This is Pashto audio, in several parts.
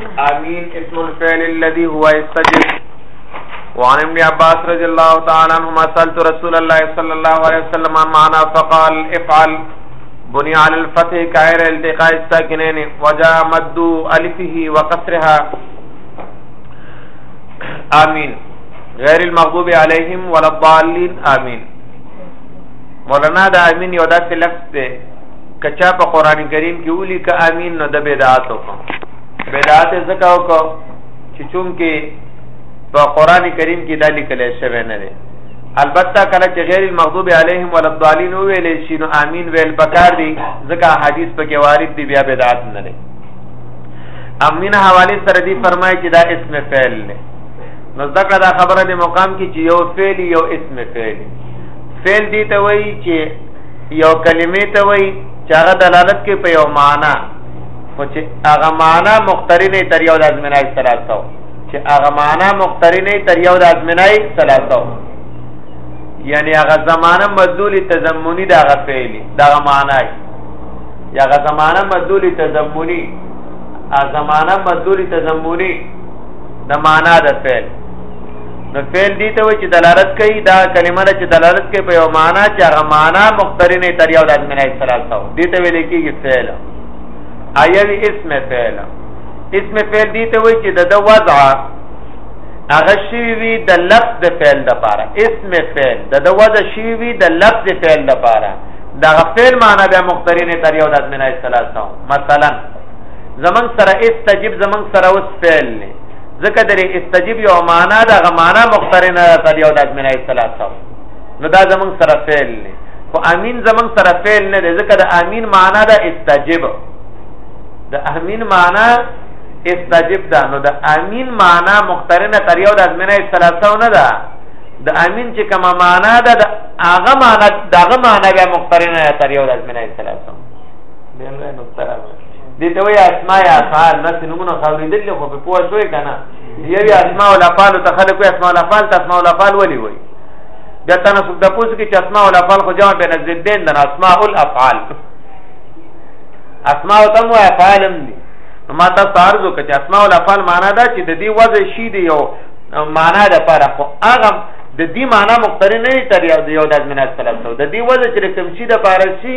امين اسم الفعل الذي هو يستجب وعن ابن عباس رضي الله تعالى عنهما سألت رسول الله صلى الله عليه وسلم عن معنى فقال افعل بني على الفتح كعير التقاء الساكنين وجاء مد الفه وقصرها امين غیر المغضوب علیهم ولا الضالین امين مولانا دا امین یو داسې لفظ دی که چا په قران کریم کې ولي ک امین نو د بدعات وکړو بدعات زکه وکړو چې چون کې په قران کریم کې دالی کله شوی نه دی البته کله چې غیر المغضوب علیهم ولا الضالین ویل شي نو امین ویل پکار دی ځکه حدیث پکې وارد دی بیا بدعات نه دی امین حواله سره دی فرمایي چې دا اسم فعل نه نو ځکه دا خبره د مقام کې چې یو فعل یو اسم فعل فعل دی ته وایي چې یو کلمې ته وایي چې هغه دلالت کوي په یو معنا خو چې هغه معنا مقترنه تر یو د ازمنای ثلاثه چې هغه معنا مقترنه تر یو د ازمنای ثلاثه یعنی هغه زمانه مدلول تضمنی دا هغه فعلی دا هغه معنا یا هغه زمانه مدلول تضمنی ا زمانه مدلول تضمنی د معنا د فعل نو فعل دي ته چې دلالت کوي دا کلمه چې دلالت کوي په یو معنا چې هغه معنا مقترنه تر یو د ادم علیه السلام سره دي ته ویل کېږي فعل ایوی اسم فعل اسم فعل دي ته وایي چې د وضع هغه شی وی د لفظ د فعل د پاره اسم فعل د د وضع شی وی د لفظ د فعل د پاره دا فعل معنا بیا مقترنه تر یو د ادم علیه السلام مثلا زمن سره استجب زمن سره اوس فعل نه ځکه درې استجیب یو معنا دا غ معنا مخترنه ده تل یو د ازمنه اصطلاح سره نو دا زمون سره فعل نه خو امین زمون سره فعل نه ده ځکه د امین معنا دا استجیب د امین معنا استجیب ده نو د امین معنا مخترنه تر یو د ازمنه اصطلاح سره نه ده د امین چې کومه معنا ده د هغه معنا دغه معنا به مخترنه تر یو د ازمنه اصطلاح سره به نو تر دې ته وایي اسماء افعال نفس نمونه خاورېدل دي خو په پوه شوې که نه یوې اسماء الافعال ته خلک وایي اسماء الافعال ته اسماء الافعال ولي وایي بیا تناسب د پوس کې چې اسماء الافعال خو جمع بین الزدین د اسماء الافعال اسماء تم و افعال هم دي ما تاسو ته عرض وکړ چې اسماء الافعال معنا دا چې د دې وضع شي دی یو معنا د پاره خو هغه د دې معنا مقترن نه دی تر یو د یو د من الثلاثه د دې وضع چې کوم شي د پاره شي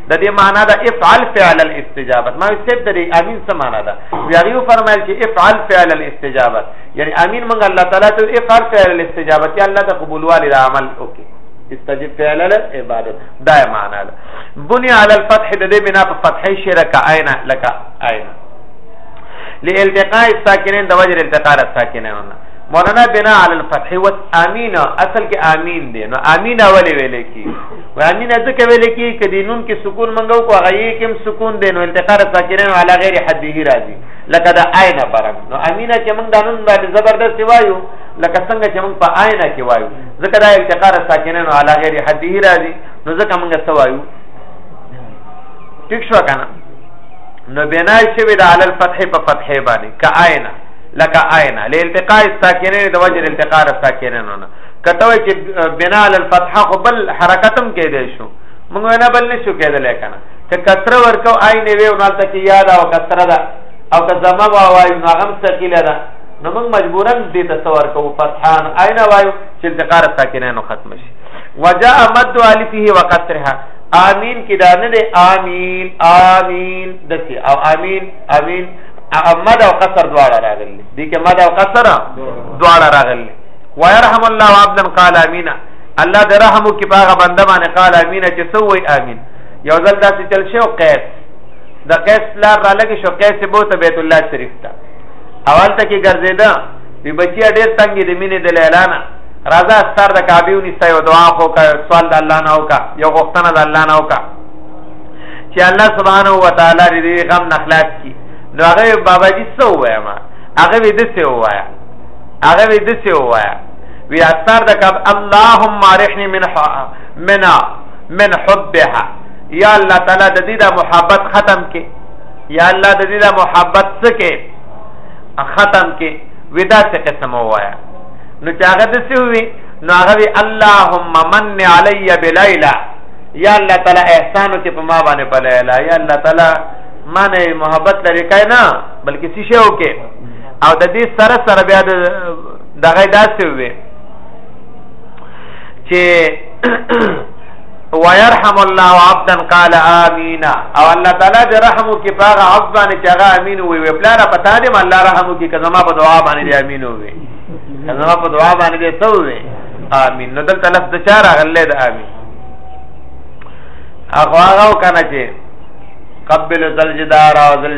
د دې معنا ده افعل فعل الاستجابه ما سید د امین څه معنا ده یغیو فرمایل چې افعل فعل الاستجابه یعنی امین مونږ الله تعالی ته افعل فعل الاستجابه چې الله ته قبول والی د عمل وکي استجب فعل العبادت دا معنا ده بني علی الفتح د دې بنا په فتحې شرک عینا لك عینا لالتقاء الساکنین د وجه التقاء الساکنین مولانا بنا علی الفتح و امین اصل کې امین دی نو امین اولی ویل کی وانی نه ځکه ویل کی کدی نون کې سکون منګو کو هغه یې کوم سکون دی نو التقار ساکرین علی غیر حده راځي لکه دا عین برم نو امینه چې موږ د نون باندې زبردست وایو لکه څنګه چې موږ په عین کې وایو ځکه دا التقار ساکرین علی غیر حده راځي نو ځکه موږ څه وایو ټیک شو کنه نو بنا شوی د علی الفتح په فتح باندې کعینه لکه عینه لالتقاء الساکرین د وجه الالتقاء الساکرین نه کته وای چې بنا علی الفتح خو بل حرکتم کې دی شو موږ نه بل نشو کېدل کنه ته کسره ورکو آی نه وی ونال ته کې یاد او کسره ده او که زما وا وای نو هغه مستقیله ده نو موږ مجبورا دې ته څور کو فتحان آینه وایو چې التقار ساکنانو ختم شي وجاء مد الفه وقصرها امين کې دا نه دی امين امين دسی او امين امين مد او قصر دواړه راغلي دي کې مد او قصر دواړه راغلي ويرحم الله عبدا قال امين الله د رحم کې باغه بنده باندې قال امين چې سوې امين یو ځل دا چې چل شو قیس د قیس لار را لګي شو قیس بو ته بیت الله شریف ته اول ته کې ګرځیدا وی بچی ډېر تنګې د مینې د لیلانا راځه ستار د کعبه ونیسته یو دعا خو کا سوال د الله نه وکا یو غوښتنه د الله نه وکا چې الله سبحانه و تعالی دې غم نخلاص کی نو هغه بابا جی څه وایم هغه دې څه وایم هغه وی د څه وایا وی اثر د کب اللهم ارحنی من منا من حبها یا الله تعالی د دې د محبت ختم کې یا الله د دې د محبت څه کې ختم کې ودا څه قسم وایا نو چې هغه د څه وی نو هغه وی اللهم من علی بلیلا یا الله تعالی احسان کې په ما باندې بلیلا یا الله تعالی معنی محبت لري کای نه بلکې څه شی وکي او د دې سره سره بیا د دغه داسې وي چې ويرحم الله عبدا قال امين او الله تعالی دې رحم وکي په هغه عبد باندې چې هغه امين وي وي پلان پتا دې الله رحم وکي که زما په دعا باندې دې امين وي که زما په دعا باندې دې څه وي امين نو دلته لفظ د چار غلې د امين هغه هغه کنه چې قبل ذل جدار او ذل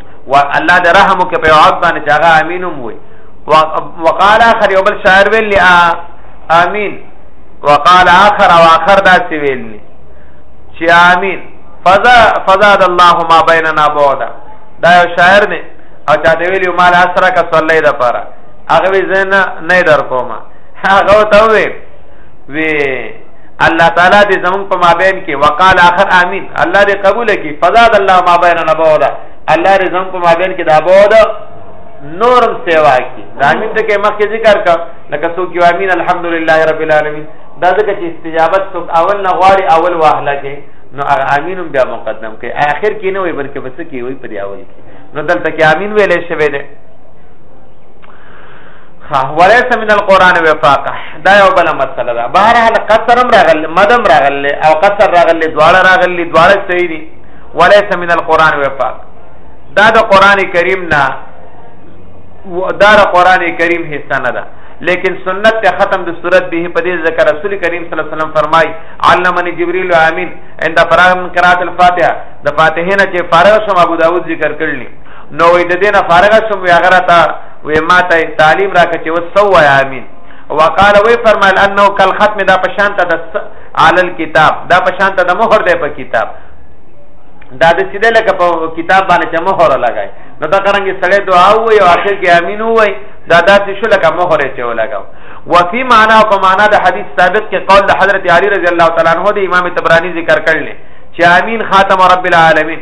و الله د رحم کې په عبد باندې چې هغه امین هم وي وقال اخر یو بل شاعر ویل لی امین وقال اخر او اخر دا سی ویل لی چې امین فزا فزاد الله ما بیننا بعدا دا یو شاعر نه او چا دی ویل مال اسره کا صلی د پاره هغه وی زنه نه در کومه هغه ته وی وی الله تعالی دې زمون په مابین کې وقال اخر امين الله دې قبول کړي فزاد الله ما بیننا بودا الله دې زمون په مابین کې دا بودا نورم سیوا کی دا امین ته کې مخکې ذکر کا لکه سو کیو امین الحمدلله رب العالمین دا ځکه چې استجابت سو اول نه غواړي اول واهله کې نو هغه امینم بیا مقدم کوي اخر کې نه وي بلکې بس کې وي په دی اول کې نو دلته کې امین ویلې شوی دی خا وليس من القران وفاقه دا یو بل مسله ده بهر حال قصر هم راغل مدم راغل او قصر راغل دواړه راغل دواړه صحیح دي وليس من القران وفاق دا د قران کریم نه دا د قران کریم حصہ نه ده لیکن سنت ته ختم د صورت به په دې ذکر رسول کریم صلی الله علیه وسلم فرمای علمني جبريل امين عند فراغ من قرات الفاتحه د فاتحه نه چې فارغ شوم ابو داود ذکر کړلی نو د دې نه فارغ شوم هغه راته وې ما ته تعلیم راکړه چې وسو وای امين وقال وې فرمایل انه کل ختم دا پشان ته د علل کتاب دا پشان ته د مہر دی په کتاب دا د سیده لکه په کتاب باندې چې مہر لګای نو دا څنګه سړی دعا وای او اخر کې امين وای دا داسې شو لکه مہر چې ولګاو وفي معنا او په معنا د حدیث ثابت کې قول د حضرت علی رضی الله تعالی عنہ د امام تبرانی ذکر کړل چې امين خاتم رب العالمین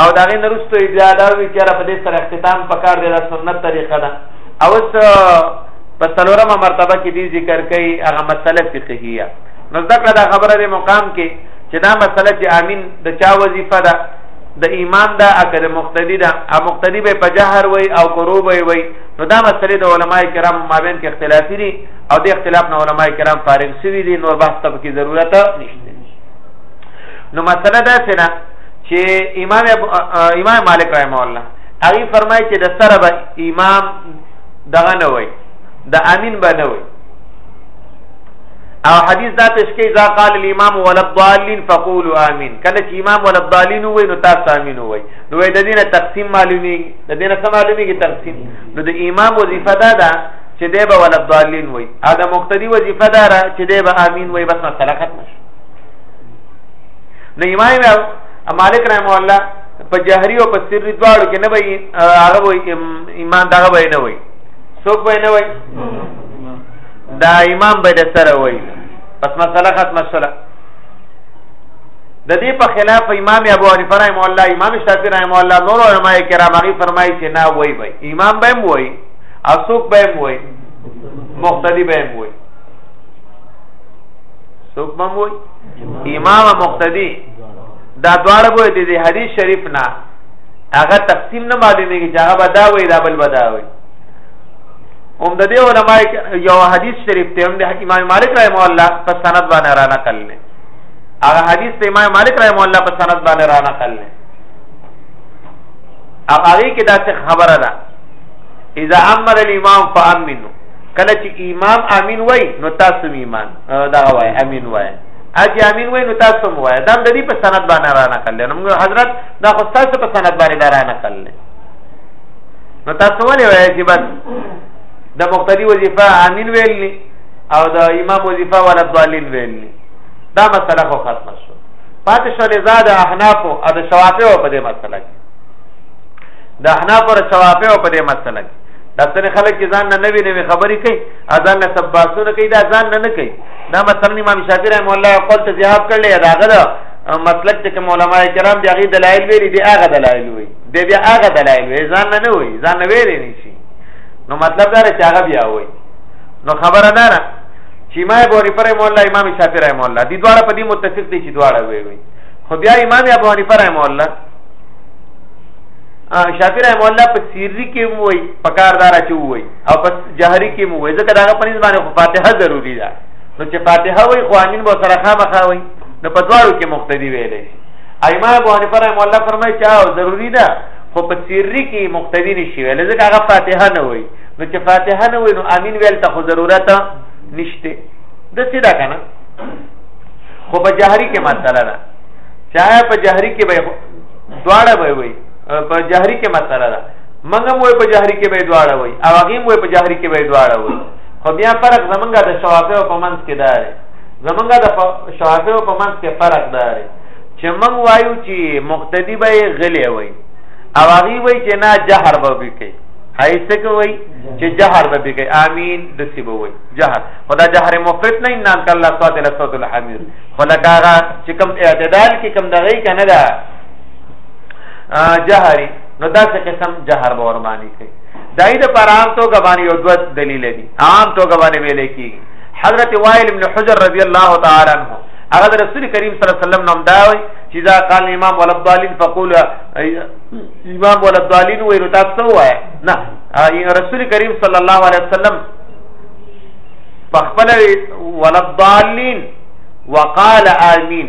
او دا غي نرستو بیا دا وی چې را په دې سره اختتام پکار دی دا سنت طریقه ده او اس په څلورمه مرتبه کې دی ذکر کوي هغه مسله فقهیه نو ځکه دا خبره د مقام کې چې دا مسله چې امین د چا وظیفه ده د ایمان دا اکر مقتدی دا ا مقتدی به پجهر وای او قروب وای نو دا مسله د علما کرام مابین کې اختلافي دي او د اختلاف نه علما کرام فارغ شوی دي نور بحث ته کې ضرورت نشته نو مسله دا څنګه چې امام امام مالک رحم الله هغه فرمای چې د سره به امام دغه نه وای د امین به نه وای او حدیث دا تشکی ذا قال الامام وللضالین فقولوا امين کله چې امام وللضالین وای نو تاسو امین وای نو د دې نه تقسیم معلومی د دې نه معلومی کی تقسیم نو د امام وظیفه دا ده چې دی به وللضالین وای او د مقتدی وظیفه دا ده چې دی به امین وای بس مسله ختمه نو امام مالک رحم الله په جهري او په سري دواړو کې نه وي هغه وي ایمان دا وي نه وي څوک وي نه وي دا امام به د سره وي پس مسله ختمه شوه د دې په خلاف امام ابو حنیفه رحم الله امام شافعی رحم الله نور علماء کرام هغه فرمایي چې نه وای وای امام به وای اسوک به وای مقتدی به وای څوک به وای امام مقتدی دا دواړه به د حدیث شریف نه هغه تقسیم نه معلومیږي چې هغه به دا وای دا بل به دا وای هم د دې علماء یو حدیث شریف ته هم د امام مالک رحم الله په سند باندې را نقل نه هغه حدیث ته امام مالک رحم الله په سند باندې را نقل نه هغه کې دا څه خبره ده اذا امر الامام فامنوا کله چې امام امین وای نو تاسو ایمان دا وای امین وای اجي امین وای نو تاسو مو وای دا د دې په سند باندې را نقل لنه موږ حضرت دا خو تاسو په سند باندې را نقل لنه نو تاسو ولې وای چې بس د مقتدی وظیفه امین ویلنی او د امام وظیفه ولا ضالین ویلنی دا مسله خو ختمه شو پاتې شو لزاد احناف او د شوافی په دې مسله کې د احناف او شوافی په دې مسله کې دا څنګه خلک ځان نه نوی نوی خبرې کوي اذان نه سباسونه کوي دا ځان نه نه کوي دا مثلا امام شافعي رحم الله خپل ته جواب کړل یا داغه دا مسلک ته کوم علما کرام دی هغه دلایل ویلي دی هغه دلایل وی دی بیا هغه دلایل وی ځان نه نه وی ځان نه ویلې نشي نو مطلب دا چې هغه بیا وی نو خبره ده نه چې ما بوري پر مولا امام شافعي رحم الله دی دواړه په دې متفق دي چې دواړه وی وی خو بیا امام ابو حنیفه رحم الله شافعي رحم الله په سیری کې وی پکاردار چې وی او پس جهري کې مو وای ځکه دا په نسبت باندې فاتحه ضروری ده نو چې فاتحه وای خو امین به سره خامخا وای نو په دواړو کې مقتدی ویل شي ائمه ابو حنیفه رحم الله فرمایي چې او ضروری ده خو په سری کې مقتدی نشي ویل ځکه هغه فاتحه نه وای نو چې فاتحه نه وای نو امین ویل ته خو ضرورت نشته د څه دا کنه خو په جهري کې مسله ده چا په جهري کې به دواړه به وي په جهري کې مسله ده منګه مو په جهري کې به دواړه وي او هغه مو په جهري کې به دواړه وي خو بیا فرق زمونږه د شوافه په منځ کې دار زمونږه د شوافه په منځ کې فرق دار چې مونږ وایو چې مقتدی به غلې وي او هغه وایي چې نه جهر به وکړي هایسته کوي چې جهر به کوي امين د سی به وي جهر خدا جهر مفرد نه ان انت الله صوت له صوت الحمير خلقا چې کوم اعتدال کې کوم دغه کنه دا جهري نو دا څه قسم جهر به ورمانی کوي دای د پر عام توګه باندې یو دوه دلیل دي عام توګه باندې ویل کیږي حضرت وائل ابن حجر رضی الله تعالی عنہ هغه رسول کریم صلی الله علیه وسلم نوم دا وي چې دا قال امام ولا الضالین فقول امام ولا الضالین وی نو تاسو وای نه رسول کریم صلی الله علیه وسلم فخبل ولا الضالین وقال آمین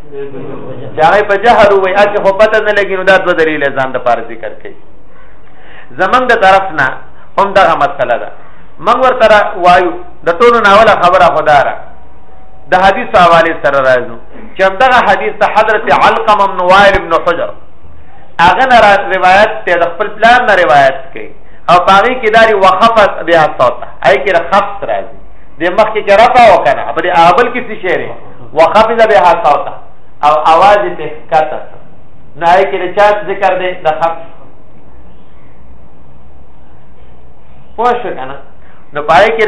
چې هغه په جهر وای اته خو پته نه لګی نو دا دوه دلیل ځان د پاره ذکر کړي زمنګ د طرف نه هم دا مسله ده موږ ورته وایو د ټولو ناوله خبره خداره د حدیث حواله سره راځو چې همدغه حدیث ته حضرت علقم بن وائل بن حجر هغه نه روایت ته د خپل پلان نه روایت کړي او باغی کې داری وخفت بیا صوت آی کې خفت راځي د مخ کې رفع وکنه په دې اول کې څه شعر وخفض بها صوته او आवाज په کته نه هي کې چا ذکر دې د خف پوه شو کنه نو پای کې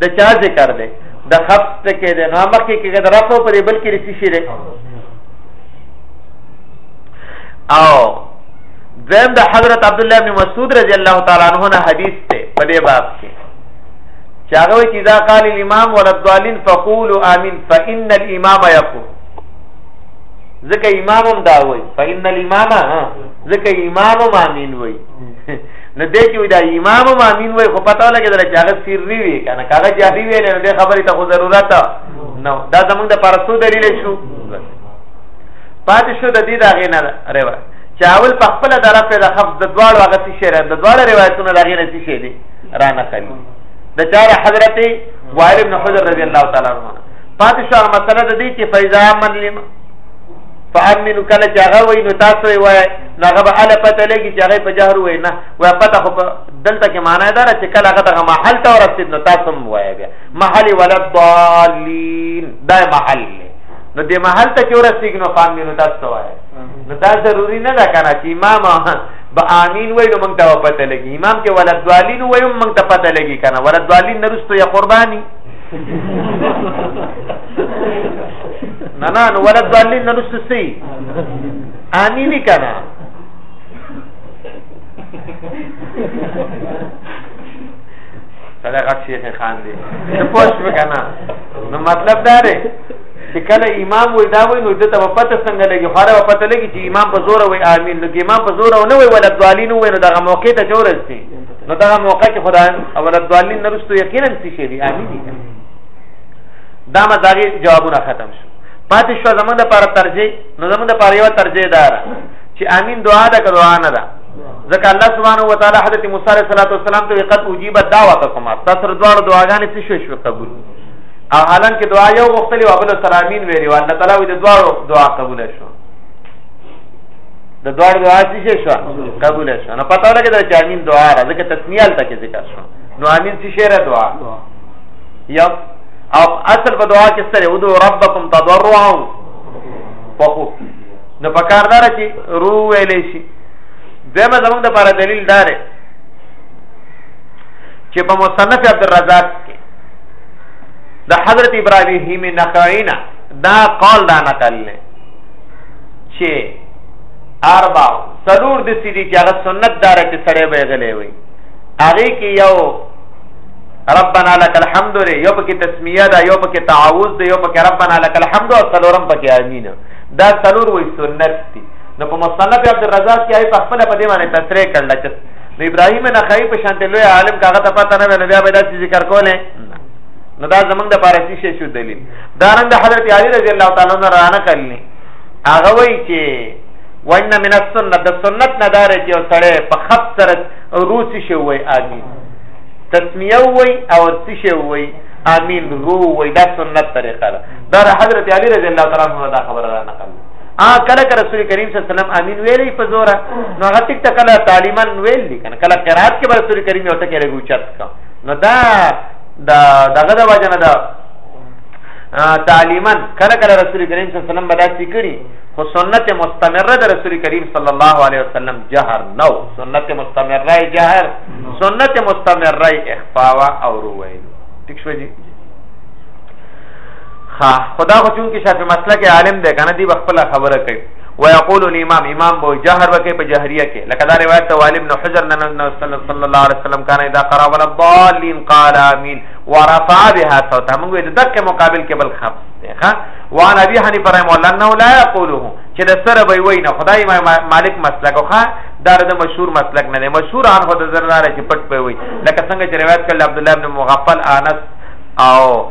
د چا ذکر دې د خف ته کې د نامه کې کې د رفع په دې بل کې رسی شي او دویم د حضرت عبد الله بن مسعود رضی الله تعالی عنہ نه حدیث ته په دې باب کې چې هغه وایي چې اذا قال الامام ولا الضالين فقولوا امين فان الامام يقول ځکه امام هم دا وایي فان الامام ځکه امام هم امين وایي نو دې چې دا امام هم امين وایي خو پته ولګېدل چې هغه سری وي کنه هغه جاري وي نه دې خبرې ته خو ضرورت نو دا زمونږ د پرسو دلیل شو پاتې شو د دې دا غینه روا چاول په خپل درفه د خفض د دواړو هغه څه شری د دواړو روایتونو لغینه څه شری را نقلی د چاره حضرت وائل بن حجر رضی الله تعالی عنہ پاتې شو مسله د دې چې فیضا من لما فامنو کله چې هغه وای نو تاسو یې وای هغه به اله پته لګي چې هغه په جهر وای نه وای پته خو دلته کې معنی دار چې کله هغه دغه محل ته ورسید نو تاسو هم وای بیا محل ولد ضالین دا محل نو دې محل ته چې ورسیږي نو فامنو تاسو وای نو دا ضروری نه ده کنه چې امام به امين وای نو موږ ته پته لګي امام چې ولدوالین وای موږ ته پته لګي کنه ولدوالین نرستو یا قرباني نه نه نو ولدوالین نرستو سي امين کنه صدقات شیخ خان دی پوښتنه کنه نو مطلب دا دی چې کله امام وای دا وای نو دته په پته څنګه لګي خاره په پته لګي چې امام په زور وای امين نو کې امام په زور نه وای ولا دوالین وای نو دغه موقع ته جوړل شي نو دغه موقع کې خدای او ولا دوالین نرسته یقینا څه شي دي امين دي دا ما دغه جوابونه ختم شو پاتې شو زمونږ لپاره ترجیح نو زمونږ لپاره یو ترجیح دار چې امين دعا ده که دعا نه ده ځکه الله سبحانه و تعالی حضرت موسی علیه السلام ته قد اجيبت دعوتكما تاسو دواړو دعاګانې څه شوې قبول او حالان کې دعا یو غوښتلی او بل سره امین ویلی او الله تعالی د دواړو دعا قبول شو د دواړو دعا څه شو قبول شو نو پته ولګی دا چې امین دعا را ځکه تسمیال تک ذکر شو نو امین څه شعر دعا یا او اصل په دعا کې سره ودو ربکم تضرعا وخو نو پکار دار چې رو ویلې شي دغه زموږ د لپاره دلیل دار چې په مصنف عبد الرزاق د حضرت ابراهیم نخعینا دا قول دا نقل نه چې اربع سلور د سیدی چې هغه سنت دار چې سړی به غلې وي هغه کې یو ربنا لك الحمد لري یو پکې تسمیه ده یو پکې تعوذ ده یو پکې ربنا لك الحمد او سلورم پکې امین دا سلور وې سنت دي نو په مصنف عبد الرزاق کې آی په خپل په دې باندې تصریح کړل چې نو ابراهیم نخعی په شانته لوی عالم کاغه ته پته نه ویني بیا به دا چې ذکر کوله نو دا زمونږ د پارسی شې شو دلیل دا نن د حضرت علی رضی الله تعالی عنہ رانه کړلی هغه وایي چې وان من السنه د سنت نه دار چې یو سړی په خط سره روسی شي وای امين تسمیه وای او څه شي وای امين رو وای دا سنت طریقه ده دا حضرت علی رضی الله تعالی عنہ دا خبره را نقل ا کله کله رسول کریم صلی الله علیه وسلم امین ویلې په زوره نو هغه ټیک ته کله تعلیمن ویلې کنه کله قرات کې رسول کریم یو ټکی لګو چت کا نو دا دا دغه د وجنه دا تعلیمن کله کله رسول کریم صلی الله علیه وسلم بدا سکړي خو سنت مستمره د رسول کریم صلی الله علیه وسلم جهر نو سنت مستمره جهر سنت مستمره اخفاوا او روي ٹھیک شو جی ها خدا خو چون کې شافعي مسلک عالم دی کنه دی خپل خبره کوي ويقول الامام امام بو جهر وکي په جهريه کې لکه دا روایت ته والد نو حجر نن نو صلی الله علیه وسلم کان اذا قرأ ولا الضالين قال امين ورفع بها صوته موږ د دقه مقابل کې بل خط دی ها وان ابي حنیفه رحم الله انه لا يقوله چې د سره به وي نه خدای امام مالک مسلک خو دا د مشهور مسلک نه دی مشهور ان خو د زرناره چې پټ پي وي لکه څنګه چې روایت کړل عبد الله بن مغفل انس او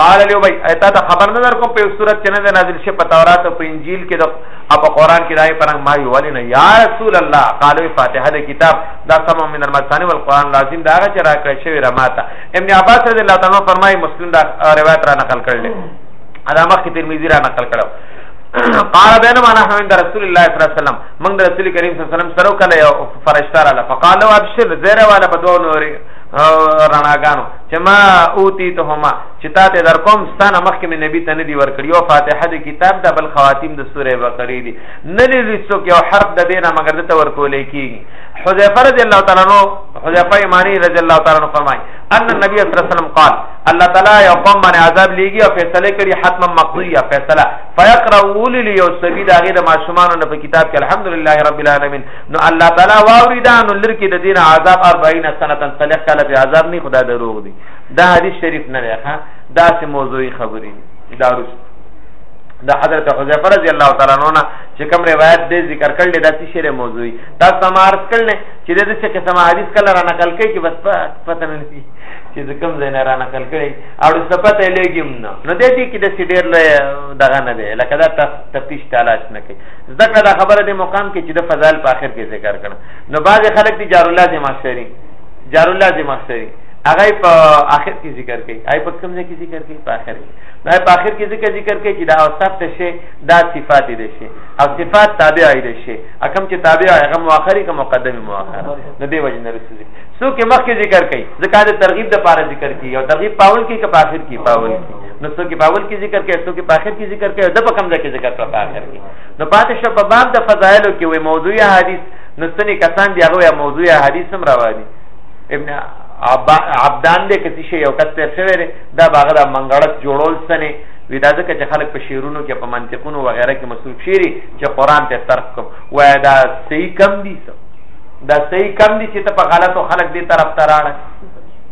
قال له وی اته ته خبر نه درکو په صورت کې نه نازل شي په تورات او په انجیل کې د اپ قران کې دای پرنګ ما یو ولنه یا رسول الله قالو فاتحه د کتاب دا سم من المثانی والقران لازم دا چې را کړی شوی رماته ابن عباس رضی الله تعالی فرمایي مسلم دا روایت را نقل کړل ادا مخ کې ترمذی را نقل کړو قال بينما نحن عند رسول الله صلى الله عليه وسلم من رسول کریم صلی الله علیه وسلم سره کله فرشتہ را لفقال ابشر زیره والا بدو نور رڼاګانو چې ما اوتی ته هما چې تا ته در کوم ستانه مخکې مې نبی ته ندی ورکړی او فاتحه د کتاب د بل خواتیم د سوره بقره دی نه لري څوک یو حرف د دینه مگر د تور کولې کیږي حذیفه رضی الله تعالی عنہ حذیفه ایمانی رضی الله تعالی عنہ فرمای ان النبي صلی الله علیه وسلم قال الله تعالی یو قوم باندې عذاب لیږي او فیصله کړي حتما مقضیه فیصله فیقرؤ للی یو سبی داغه د ماشومان په کتاب کې الحمدلله رب العالمین نو الله تعالی واوري دا نو لرکې د دین عذاب 40 سنه تن صالح کله به عذاب نه خدای دروغ دی دا حدیث شریف نه دی ها دا سه موضوعي خبرې دا رس دا حضرت حذیفه رضی الله تعالی عنہ نه چې کوم روایت دې ذکر کړل دا چې شری موضوعي دا سمار کړل چې دې څه قسم حدیث کله را نقل کوي چې بس پته نه نسی چې کوم ځای نه را نقل کړي او څه پته لګیم نه نو دې دې کې د سیډیر له دغه نه دی لکه دا تفتیش تلاش نه کوي زده کړه دا خبره د مقام کې چې د فضائل په اخر کې ذکر کړه نو بعض خلک دي جار الله ذمہ شری جار الله ذمہ شری هغه په اخر کې ذکر کوي آی په کوم ځای کې ذکر کوي په اخر کې دا په اخر کې ذکر ذکر کوي چې دا اوصاف ته شي دا صفات دي شي او صفات تابع دي شي اکم چې تابع هغه مؤخري که مقدم مؤخر نه دی وجه نه رسېږي څوک مخکې ذکر کوي ځکه د ترغیب د پاره ذکر کوي او ترغیب پاول کې که په اخر کې پاول کې نو څوک په اول کې ذکر کوي څوک په اخر کې ذکر کوي د په کم ځای کې ذکر کړه په اخر کې نو پاتې شو په باب د فضایلو کې وي موضوع حدیث نو څنګه کسان دی هغه موضوع حدیث هم راوړي ابن عبدان دې کسي شی یو کس تر شوی دی دا باغ د منګړک جوړول سنه وی دا ځکه چې خلک په شعرونو کې په منطقونو و غیره کې مصروف شيري چې قران ته صرف کوم وای دا صحیح کم دي دا صحیح کم دي چې ته په غلطو خلک دې طرف ته راړې